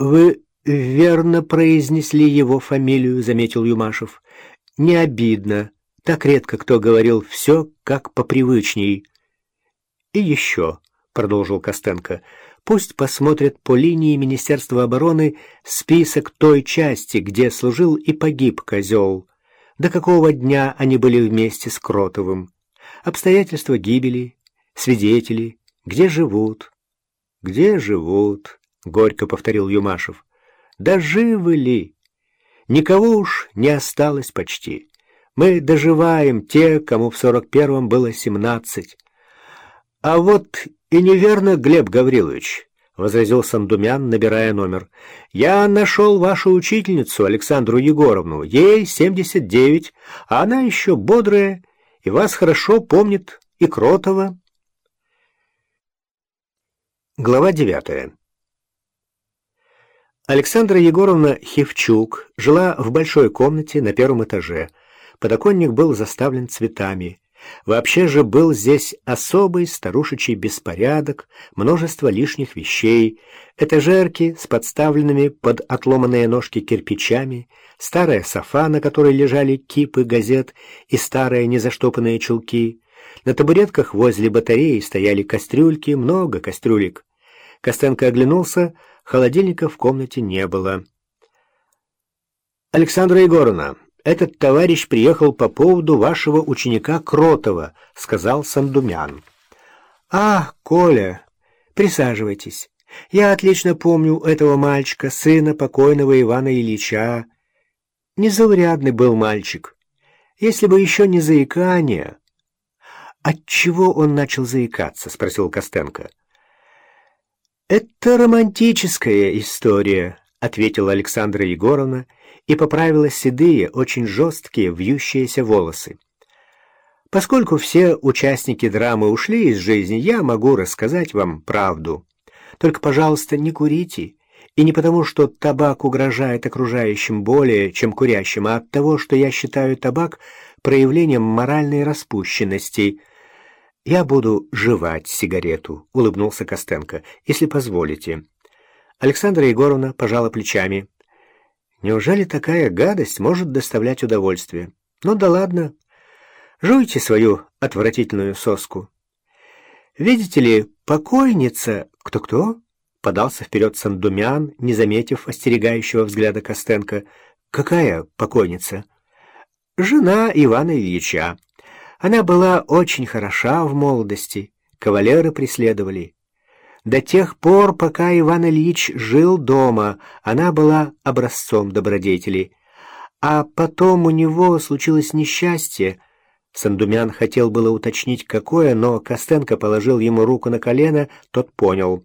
«Вы верно произнесли его фамилию», — заметил Юмашев. «Не обидно. Так редко кто говорил все как попривычней». «И еще», — продолжил Костенко, — «пусть посмотрят по линии Министерства обороны список той части, где служил и погиб козел. До какого дня они были вместе с Кротовым? Обстоятельства гибели, свидетели, где живут?» «Где живут?» — горько повторил Юмашев. «Да живы ли? Никого уж не осталось почти. Мы доживаем те, кому в сорок первом было семнадцать». «А вот и неверно, Глеб Гаврилович», — возразил Сандумян, набирая номер. «Я нашел вашу учительницу, Александру Егоровну. Ей семьдесят девять, а она еще бодрая, и вас хорошо помнит и Кротова». Глава девятая. Александра Егоровна Хевчук жила в большой комнате на первом этаже. Подоконник был заставлен цветами. Вообще же был здесь особый старушечий беспорядок, множество лишних вещей, этажерки с подставленными под отломанные ножки кирпичами, старая софа, на которой лежали кипы газет и старые незаштопанные чулки. На табуретках возле батареи стояли кастрюльки, много кастрюлек. Костенко оглянулся — Холодильника в комнате не было. «Александра Егоровна, этот товарищ приехал по поводу вашего ученика Кротова», — сказал Сандумян. «А, Коля, присаживайтесь. Я отлично помню этого мальчика, сына покойного Ивана Ильича. Незаурядный был мальчик. Если бы еще не заикание...» «Отчего он начал заикаться?» — спросил Костенко. «Это романтическая история», — ответила Александра Егоровна и поправила седые, очень жесткие, вьющиеся волосы. «Поскольку все участники драмы ушли из жизни, я могу рассказать вам правду. Только, пожалуйста, не курите, и не потому, что табак угрожает окружающим более, чем курящим, а от того, что я считаю табак проявлением моральной распущенности — «Я буду жевать сигарету», — улыбнулся Костенко, — «если позволите». Александра Егоровна пожала плечами. «Неужели такая гадость может доставлять удовольствие? Ну да ладно. Жуйте свою отвратительную соску». «Видите ли, покойница...» «Кто-кто?» — подался вперед Сандумян, не заметив остерегающего взгляда Костенко. «Какая покойница?» «Жена Ивана Ильича». Она была очень хороша в молодости, кавалеры преследовали. До тех пор, пока Иван Ильич жил дома, она была образцом добродетели. А потом у него случилось несчастье. Сандумян хотел было уточнить, какое, но Костенко положил ему руку на колено, тот понял.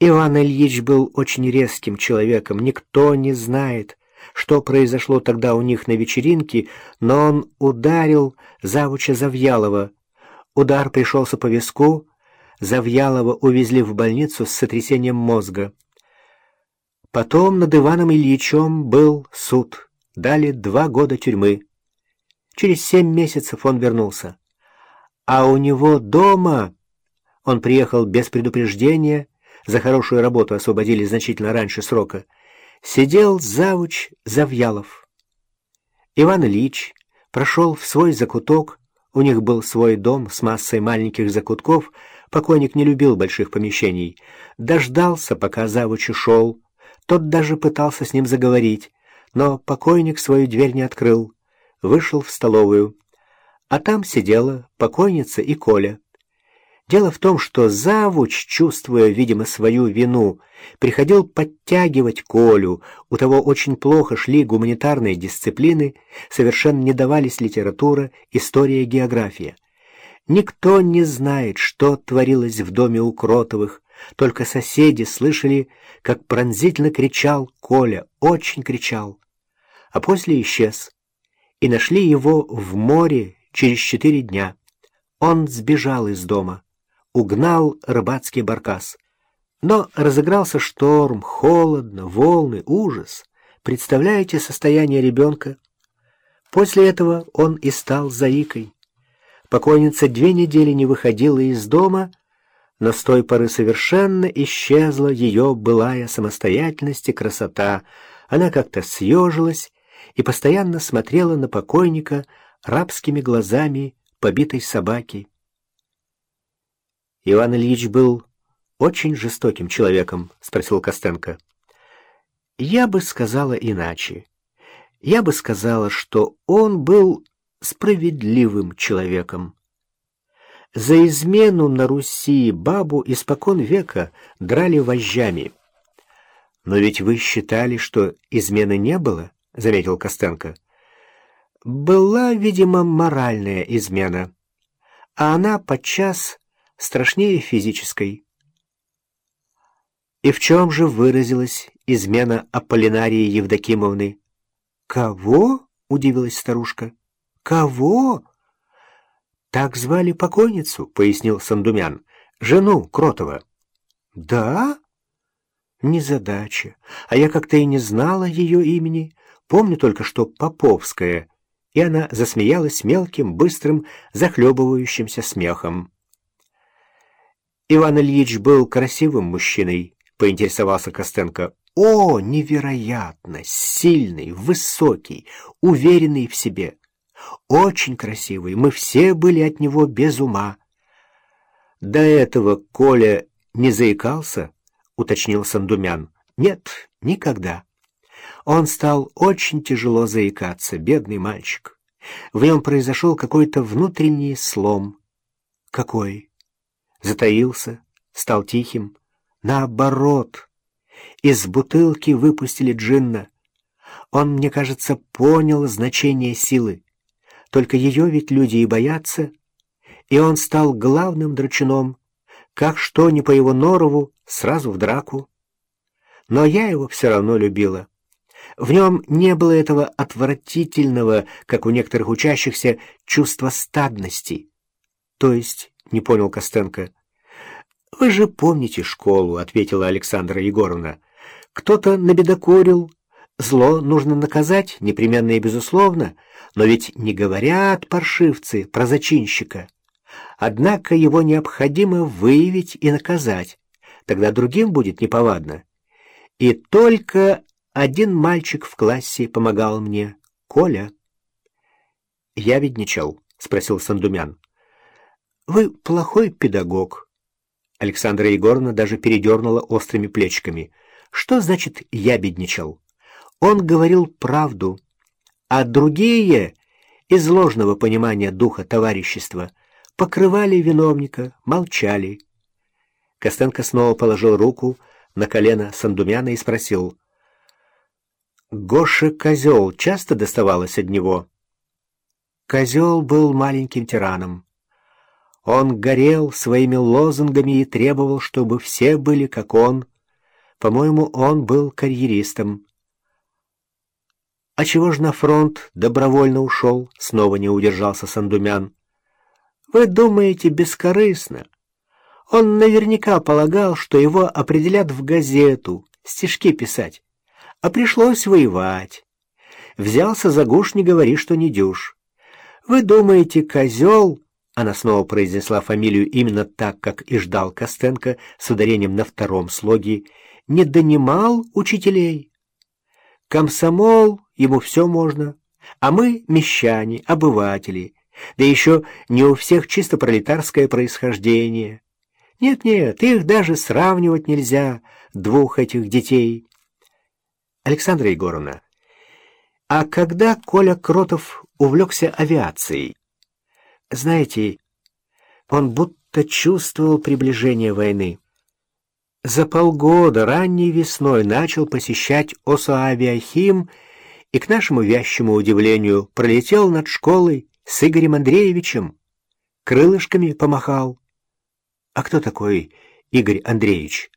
Иван Ильич был очень резким человеком, никто не знает, что произошло тогда у них на вечеринке, но он ударил завуча Завьялова. Удар пришелся по виску, Завьялова увезли в больницу с сотрясением мозга. Потом над Иваном Ильичем был суд, дали два года тюрьмы. Через семь месяцев он вернулся. А у него дома... Он приехал без предупреждения, за хорошую работу освободили значительно раньше срока — сидел завуч Завьялов. Иван Ильич прошел в свой закуток, у них был свой дом с массой маленьких закутков, покойник не любил больших помещений, дождался, пока завуч ушел, тот даже пытался с ним заговорить, но покойник свою дверь не открыл, вышел в столовую, а там сидела покойница и Коля. Дело в том, что завуч, чувствуя, видимо, свою вину, приходил подтягивать Колю, у того очень плохо шли гуманитарные дисциплины, совершенно не давались литература, история, география. Никто не знает, что творилось в доме у Кротовых, только соседи слышали, как пронзительно кричал Коля, очень кричал. А после исчез, и нашли его в море через четыре дня. Он сбежал из дома угнал рыбацкий баркас. Но разыгрался шторм, холодно, волны, ужас. Представляете состояние ребенка? После этого он и стал заикой. Покойница две недели не выходила из дома, но с той поры совершенно исчезла ее былая самостоятельность и красота. Она как-то съежилась и постоянно смотрела на покойника рабскими глазами побитой собаки. Иван Ильич был очень жестоким человеком, спросил Костенко. Я бы сказала иначе. Я бы сказала, что он был справедливым человеком. За измену на Руси бабу испокон века драли вожжами. «Но ведь вы считали, что измены не было?» — заметил Костенко. «Была, видимо, моральная измена, а она подчас страшнее физической». «И в чем же выразилась измена Аполлинарии Евдокимовны?» «Кого?» — удивилась старушка. «Кого?» «Так звали покойницу», — пояснил Сандумян. «Жену Кротова». «Да?» «Незадача. А я как-то и не знала ее имени. Помню только, что Поповская». И она засмеялась мелким, быстрым, захлебывающимся смехом. Иван Ильич был красивым мужчиной, поинтересовался Костенко. О, невероятно! Сильный, высокий, уверенный в себе. Очень красивый, мы все были от него без ума. До этого Коля не заикался, уточнил Сандумян. Нет, никогда. Он стал очень тяжело заикаться, бедный мальчик. В нем произошел какой-то внутренний слом. Какой? Затаился, стал тихим. Наоборот, из бутылки выпустили джинна. Он, мне кажется, понял значение силы. Только ее ведь люди и боятся. И он стал главным драчуном. Как что ни по его норову, сразу в драку. Но я его все равно любила. В нем не было этого отвратительного, как у некоторых учащихся, чувства стадности. То есть, не понял Костенко, «Вы же помните школу», — ответила Александра Егоровна. «Кто-то набедокурил, Зло нужно наказать, непременно и безусловно, но ведь не говорят паршивцы про зачинщика. Однако его необходимо выявить и наказать, тогда другим будет неповадно. И только один мальчик в классе помогал мне, Коля. «Я видничал», — спросил Сандумян. «Вы плохой педагог». Александра Егоровна даже передернула острыми плечиками. «Что значит «я бедничал»?» Он говорил правду, а другие, из ложного понимания духа товарищества, покрывали виновника, молчали. Костенко снова положил руку на колено Сандумяна и спросил. «Гоша Козел часто доставалось от него?» Козел был маленьким тираном. Он горел своими лозунгами и требовал, чтобы все были как он. По-моему, он был карьеристом. «А чего ж на фронт добровольно ушел?» — снова не удержался Сандумян. «Вы думаете бескорыстно. Он наверняка полагал, что его определят в газету, стишки писать. А пришлось воевать. Взялся за гуш, не говори, что не дюж. Вы думаете, козел...» Она снова произнесла фамилию именно так, как и ждал Костенко, с ударением на втором слоге. «Не донимал учителей?» Комсомол, ему все можно, а мы мещане, обыватели, да еще не у всех чисто пролетарское происхождение. Нет-нет, их даже сравнивать нельзя, двух этих детей. Александра Егоровна, а когда Коля Кротов увлекся авиацией? Знаете, он будто чувствовал приближение войны. За полгода ранней весной начал посещать Осоавиахим и, к нашему вящему удивлению, пролетел над школой с Игорем Андреевичем. Крылышками помахал. А кто такой Игорь Андреевич?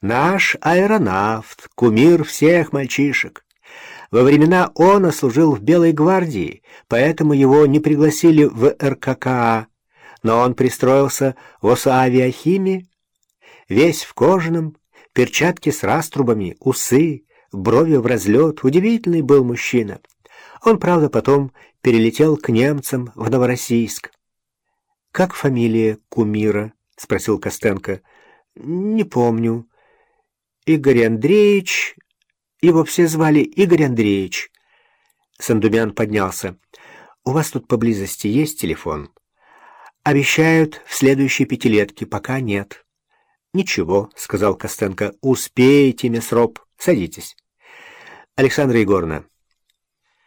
Наш аэронавт, кумир всех мальчишек. Во времена он служил в Белой гвардии, поэтому его не пригласили в РККА, но он пристроился в Осоавиахиме весь в кожаном, перчатки с раструбами, усы, брови в разлет. Удивительный был мужчина. Он, правда, потом перелетел к немцам в Новороссийск. «Как фамилия кумира?» — спросил Костенко. Не помню. Игорь Андреевич... Его все звали Игорь Андреевич. Сандумян поднялся. «У вас тут поблизости есть телефон?» «Обещают в следующей пятилетке, пока нет». «Ничего», — сказал Костенко. «Успеете, Роб. Садитесь». «Александра Егоровна,